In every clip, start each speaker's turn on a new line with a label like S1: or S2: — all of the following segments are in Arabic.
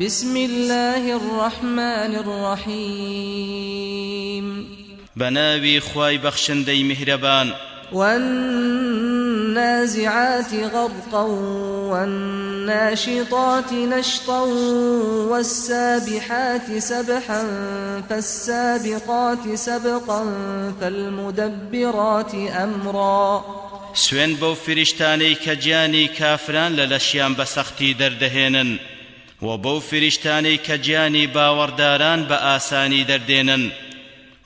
S1: بسم الله الرحمن الرحيم.
S2: بناوي خواي بخشندي مهربان.
S1: والنازعات غرقا والناشطات نشطا والسابحات سبحا فالسابقات سبقا فالمدبرات أمرا.
S2: سوين بو فرشتاني كجاني كافران للشيان بسختي دردهينن و بەو فریشتانەی کە گیانی باوەڕداران بە ئاسانی دەردێنن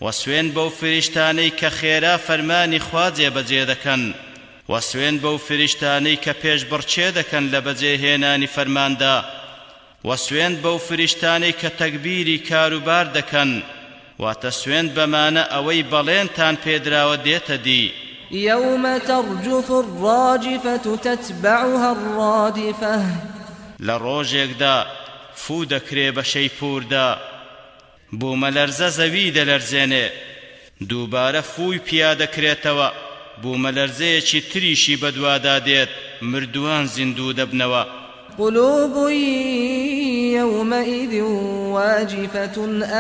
S2: و سوێن بەو فریشتانەی کە خێرا فەرمانی خوا جێبەجێ دەکەن و سوێن بەو فریشتانەی کە پێش بڕچێ دەکەن لە بەجێهێنانی فەرماندا و سوێن بەو فریشتانەی کە تەکبیری کاروبار دەکەن واتە سوێن بەمانە ئەوەی بەڵێنتان پێدراوە دێتە دی.
S1: يوم ترجف الراجفة تتبعها الرادفة.
S2: لە ڕۆژێکدا فوو دەکرێ بە شەیپوردا بوو مەلەرزە زەوی دەلەرزێنێ. دووبارە فووی پیا دەکرێتەوە. بوو مەلەرزەیەکی تریشی بەدوادا دێت. مردووان زیندوو دەبنەوە.
S1: قلوب يومئذ واجفة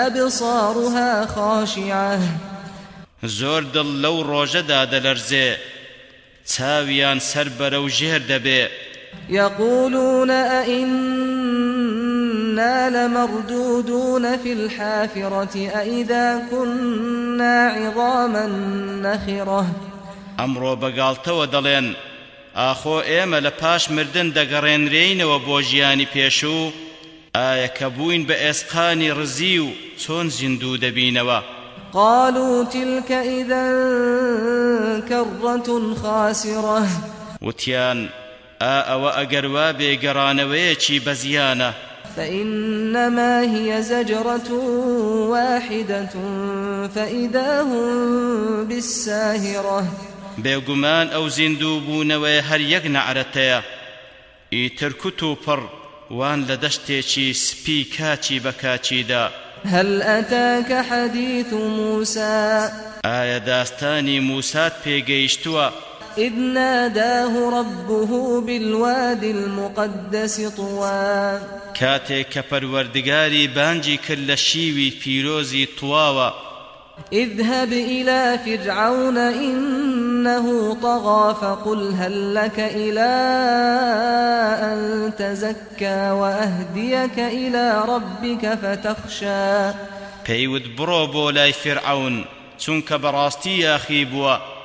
S1: أبصارها خاشعة.
S2: زۆر دڵ لەو ڕۆژەدا دەلەرزێ. چاویان سەر بەرە و ژێر دەبێ.
S1: يقولون أئنا لمردودون في الحافرة أئذا كنا عظاما نخرة.
S2: ئەمڕۆ بەگاڵتەوە دەڵێن ئاخۆ ئێمە لە پاش مردن دەگەڕێنرێینەوە بۆ ژیانی پێشوو ئایا کە بووین بە ئێسقانی ڕزی و چۆن زیندوو دەبینەوە؟
S1: قالوا تلك إذا كرة خاسرة.
S2: وتيان ئەوە ئەگەر وا بێگەڕانەوەیەکی بەزیانە؟
S1: فإنما هي زجرة واحدة فإذا هم بالساهرة.
S2: بێگومان ئەو زیندوو بوونەوەی هەر یەک نەعرەتەیە. ئیتر کوت و پڕ وان لە دەشتێکی سپی کاچی کاچیدا.
S1: هل أتاك حديث موسى؟
S2: آية داستاني موسى بيگەیشتووە
S1: إذ ناداه ربه بالواد المقدس طوى.
S2: كاتێک کە پەروەردگاری بانجی کرد لە شیوی پیرۆزی تواوە
S1: اذهب إلى فرعون إنه طغى فقل هل لك إلى أن تزكى وأهديك إلى ربك فتخشى.
S2: پێیوت بڕۆ بۆ لای فرعون چونکە بەڕاستی یاخی بووە.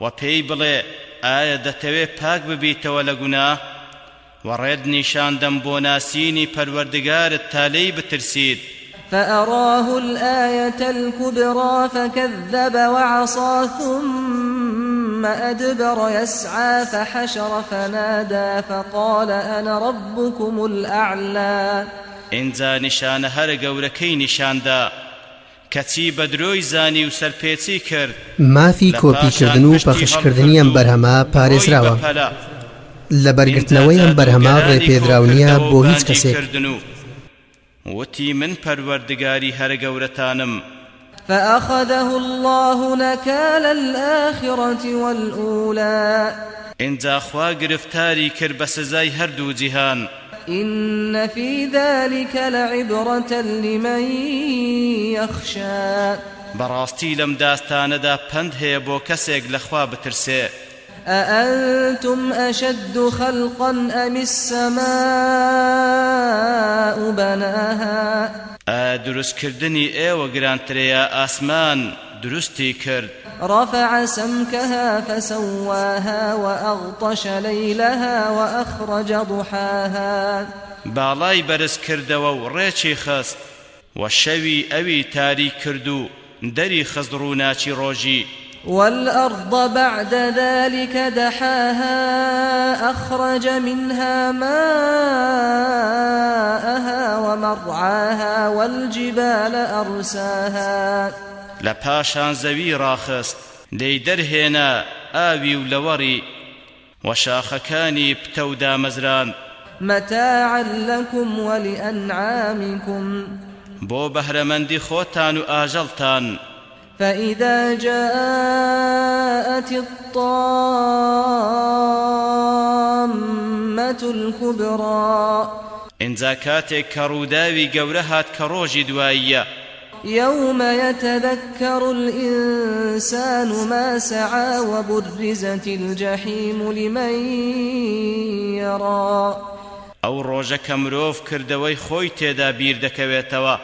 S2: و پێی بڵێ ئایا دەتەوێت پاک ببیتەوە لە گوناه؟ وڕێد نیشاندەم بۆ ناسینی پەروەردگارت تا لێی بترسید
S1: فأراه الآية الكبرى فكذب وعصى ثم أدبر يسعى فحشر فنادى فقال أنا ربكم الأعلى.
S2: إنزا نشان هر گەورەکەی نیشاندا کەچی بە درۆی زانی و سەرپێچی کرد.
S3: مافی کۆپیکردن و پەخشکردنی ئەم بەرهەما پارێزراوە. لە بەرگرتنەوەی ئەم بەرهەما ڕێپێدراونیە بۆ هیچ کەسێک.
S2: وتی من پەروەردگاری هەرە گەورەتانم
S1: فأخذه الله نكال الآخرة والأولى.
S2: إنجا خوا گرفتاری کرد بە سزای هەردوو جیهان.
S1: إن في ذلك لعبرة لمن يخشى.
S2: براستي لم داستاندا پند هەیە بۆ کەسێک لەخوا بترسێ
S1: أأنتم أشد خلقا أم السماء بناها؟
S2: أدرس كردني إيوة گرانتريا آسمان درستي كرد
S1: رفع سمكها فسواها وأغطش ليلها وأخرج ضحاها.
S2: باڵای بەرز کردەوە و ڕێکی خست و شەوی ئەوی تاری دەری خزر و ڕۆژی.
S1: والأرض بعد ذلك دحاها أخرج منها ماءها ومرعاها والجبال أرساها.
S2: لە پاشان زەوی ڕاخست دەی دەرهێنا ئاوی و لەوەڕی و شاخەکانی پتە و دامەزران.
S1: متاعا لكم ولأنعامكم
S2: بۆ بەهرەمەندی خۆتان و ئاژەڵتان.
S1: فإذا جاءت الطامة الكبرى.
S2: ئینجا کاتێک کە ڕووداوی گەورە هات کە ڕۆژی دواییە.
S1: يوم يتذكر الإنسان ما سعى وبرزت الجحيم لمن يرى.
S2: ئەو ڕۆژە کە مرۆڤ کردەوەی خۆی تێدا بیر دەکەوێتەوە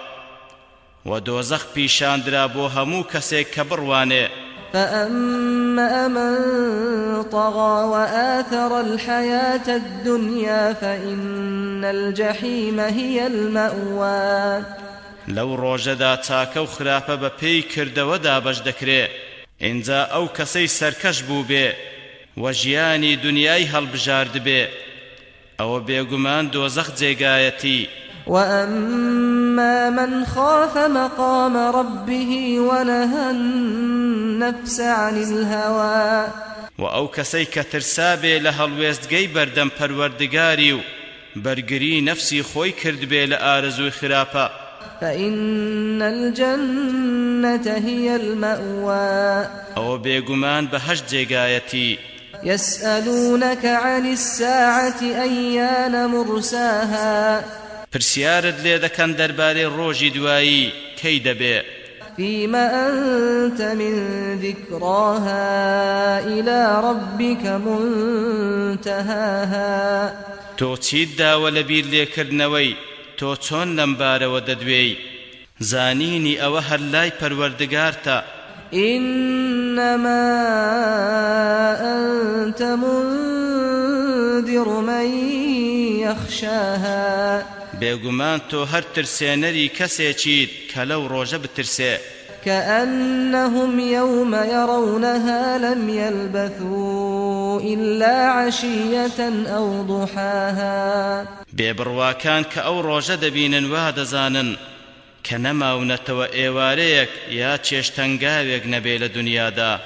S2: و دۆزەخ پیشاندرا بۆ هەموو کەسێک کە بڕوانێ.
S1: فأما من طغى وآثر الحياة الدنيا فإن الجحيم هي المأوى.
S2: لەو ڕۆژەدا چاکە و خراپە بە پێی کردەوەدا بەش دەکرێ. ئینجا ئەو کەسەی سەرکەش بوو بێ وە ژیانی دنیای هەڵبژارد بێ. ئەوە بێگومان دۆزەخ جێگایەتی.
S1: وأما من خاف مقام ربه ونهى النفس عن الهوى.
S2: وأو كسي كترسابي لهالويستگي بردم پروردگاري برگري نفسي خوي كرد بي لآرزو خرافة
S1: فإن الجنة هي المأوى.
S2: أو بيقمان بهج جيقايتي
S1: يسألونك عن الساعة أيان مرساها.
S2: پرسیارت لێ دەکەن دەربارەی ڕۆژی دوایی کەی دەبێ؟
S1: فيما أنت من ذكراها إلى ربك منتهاها.
S2: داوە لە بیر لێکردنەوەی تۆ چۆن لەم بارەوە دەدوێی؟ زانینی ئەوە هەر لای پەروەردگارتە.
S1: إنما أنت منذر من يخشاها.
S2: بێگومان تۆ هەر ترسێنەری کەسێکیت کە لەو ڕۆژە بترسێ.
S1: كأنهم يوم يرونها لم يلبثوا. إلا عشية أو ضحاها.
S2: بێبڕواکان کە ئەو ڕۆژە دەبینن وا دەزانن کە نەماونەتەوە ئێوارەیەک یا چێشتەنگاوێک نەبێ لە دنیادا